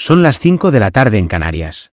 Son las 5 de la tarde en Canarias.